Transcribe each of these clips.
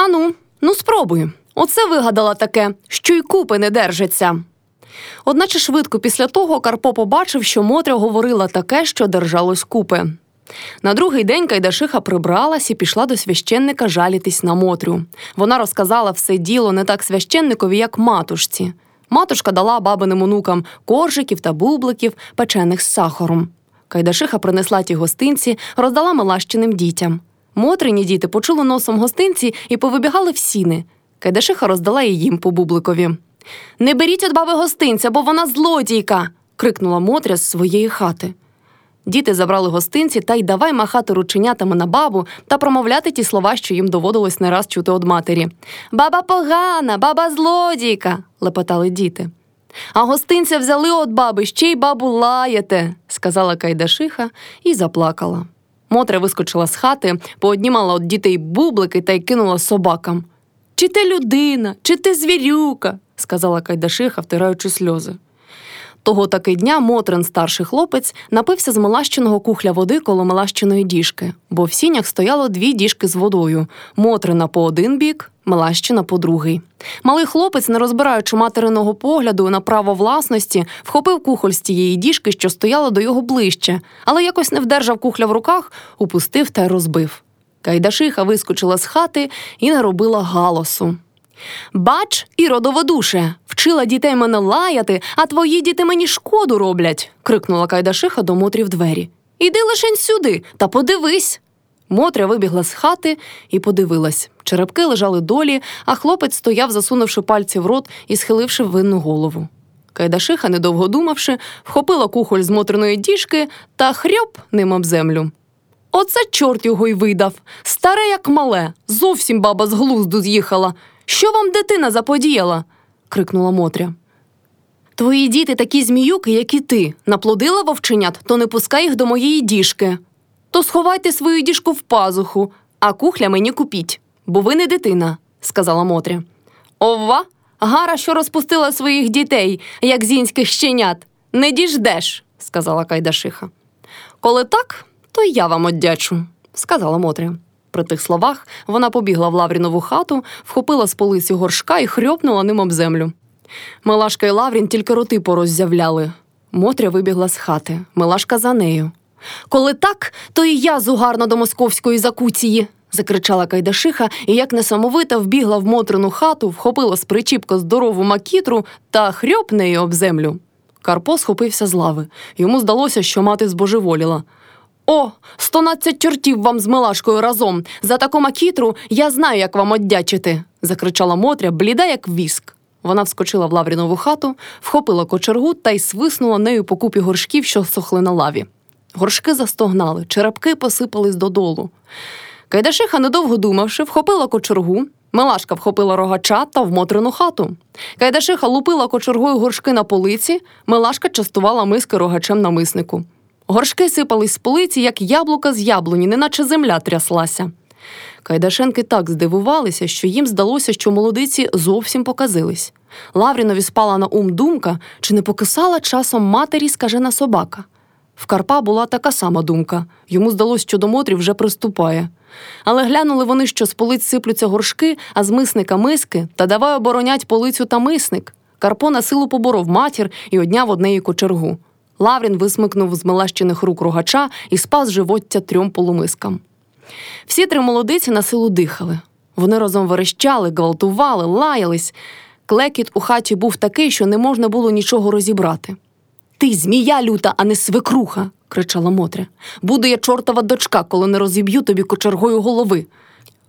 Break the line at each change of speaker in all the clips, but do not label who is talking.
Ану, ну спробуй. Оце вигадала таке, що й купи не держаться. Одначе швидко після того Карпо побачив, що Мотря говорила таке, що держалось купи. На другий день Кайдашиха прибралась і пішла до священника жалітись на Мотрю. Вона розказала все діло не так священникові, як матушці. Матушка дала бабиним онукам коржиків та бубликів, печених з сахаром. Кайдашиха принесла ті гостинці, роздала милащиним дітям. Мотрині діти почули носом гостинці і повибігали в сіни. Кайдашиха роздала і їм по бубликові. Не беріть від баби гостинця, бо вона злодійка. крикнула Мотря з своєї хати. Діти забрали гостинці та й давай махати рученятами на бабу та промовляти ті слова, що їм доводилось не раз чути од матері. Баба погана, баба злодійка, лепетали діти. А гостинця взяли от баби, ще й бабу лаєте, сказала Кайдашиха і заплакала. Мотря вискочила з хати, пооднімала от дітей бублики та й кинула собакам. Чи ти людина, чи ти звірюка, сказала Кайдашиха, втираючи сльози. Того таки дня Мотрин, старший хлопець, напився з мелащеного кухля води коло мелащеної діжки, бо в сінях стояло дві діжки з водою Мотрина по один бік, Мелащина по другий. Малий хлопець, не розбираючи материного погляду на право власності, вхопив кухоль з тієї діжки, що стояла до його ближче, але якось не вдержав кухля в руках, упустив та розбив. Кайдашиха вискочила з хати і наробила галосу. Бач, і родоводуше, вчила дітей мене лаяти, а твої діти мені шкоду роблять. крикнула Кайдашиха до Мотрі в двері. Іди лишень сюди та подивись. Мотря вибігла з хати і подивилась. Черепки лежали долі, а хлопець стояв, засунувши пальці в рот і схиливши винну голову. Кайдашиха, недовго думавши, вхопила кухоль з мотриної діжки та хрьоп ним об землю. Оце чорт його й видав. Старе, як мале, зовсім баба з глузду з'їхала. Що вам дитина заподіяла? крикнула Мотря. Твої діти такі зміюки, як і ти, наплодила вовченят, то не пускай їх до моєї діжки. То сховайте свою діжку в пазуху, а кухля мені купіть, бо ви не дитина, сказала Мотря. Ова, гара, що розпустила своїх дітей, як зінських щенят. Не діждеш, сказала Кайдашиха. Коли так, то я вам оддячу, сказала Мотря. При тих словах вона побігла в Лаврінову хату, вхопила з полиці горшка і хрьопнула ним об землю. Милашка і Лаврін тільки роти пороззявляли. Мотря вибігла з хати, Милашка за нею. Коли так, то і я зугарна до московської закуції. закричала Кайдашиха і, як несамовита, вбігла в Мотрину хату, вхопила з причіпка здорову макітру та хрьоп нею об землю. Карпо схопився з лави. Йому здалося, що мати збожеволіла. О, стонадцять чортів вам з Милашкою разом. За таку макітру я знаю, як вам оддячити, закричала Мотря, бліда, як віск. Вона вскочила в Лаврінову хату, вхопила кочергу та й свиснула нею по купі горшків, що сохли на лаві. Горшки застогнали, черепки посипались додолу. Кайдашиха, недовго думавши, вхопила кочергу. Милашка вхопила рогача та в Мотрину хату. Кайдашиха лупила кочергою горшки на полиці, Милашка частувала миски рогачем на миснику. Горшки сипались з полиці, як яблука з яблуні, неначе земля тряслася. Кайдашенки так здивувалися, що їм здалося, що молодиці зовсім показились. Лаврінові спала на ум думка, чи не покисала часом матері скажена собака. В Карпа була така сама думка йому здалося, що до Мотрі вже приступає. Але глянули вони, що з полиць сиплються горшки, а з мисника миски, та давай оборонять полицю та мисник. Карпо на силу поборов матір і одняв однеї кочергу. Лаврін висмикнув з мелащених рук рогача і спас живоття трьом полумискам. Всі три молодиці на силу дихали. Вони разом верещали, гвалтували, лаялись. Клекіт у хаті був такий, що не можна було нічого розібрати. Ти змія люта, а не свекруха, кричала Мотря. Буду я чортова дочка, коли не розіб'ю тобі кочергою голови.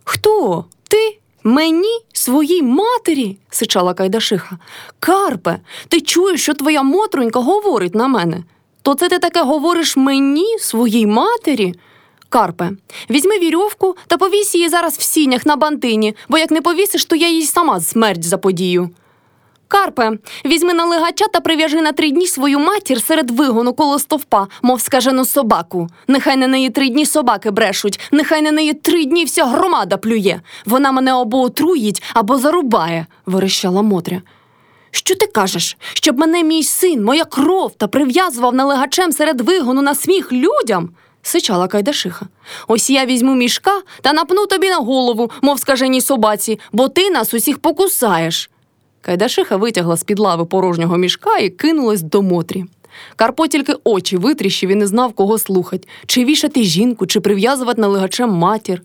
Хто? Ти? Мені, своїй матері, сичала Кайдашиха. Карпе, ти чуєш, що твоя мотрунька говорить на мене? То це ти таке говориш мені, своїй матері? Карпе, візьми вірьовку та повісь її зараз в сінях на бантині, бо як не повісиш, то я їй сама смерть заподію. Карпе, візьми на легача та прив'яжи на три дні свою матір серед вигону коло стовпа, мов скажену собаку. Нехай на неї три дні собаки брешуть, нехай на неї три дні вся громада плює. Вона мене або отруїть, або зарубає, верещала Мотря. Що ти кажеш? Щоб мене мій син, моя кров та прив'язував налегачем серед вигону на сміх людям? сичала Кайдашиха. Ось я візьму мішка та напну тобі на голову, мов скаженій собаці, бо ти нас усіх покусаєш. Кайдашиха витягла з під лави порожнього мішка і кинулась до Мотрі. Карпо тільки очі витріщив і не знав, кого слухать, чи вішати жінку, чи прив'язувати налегачем матір.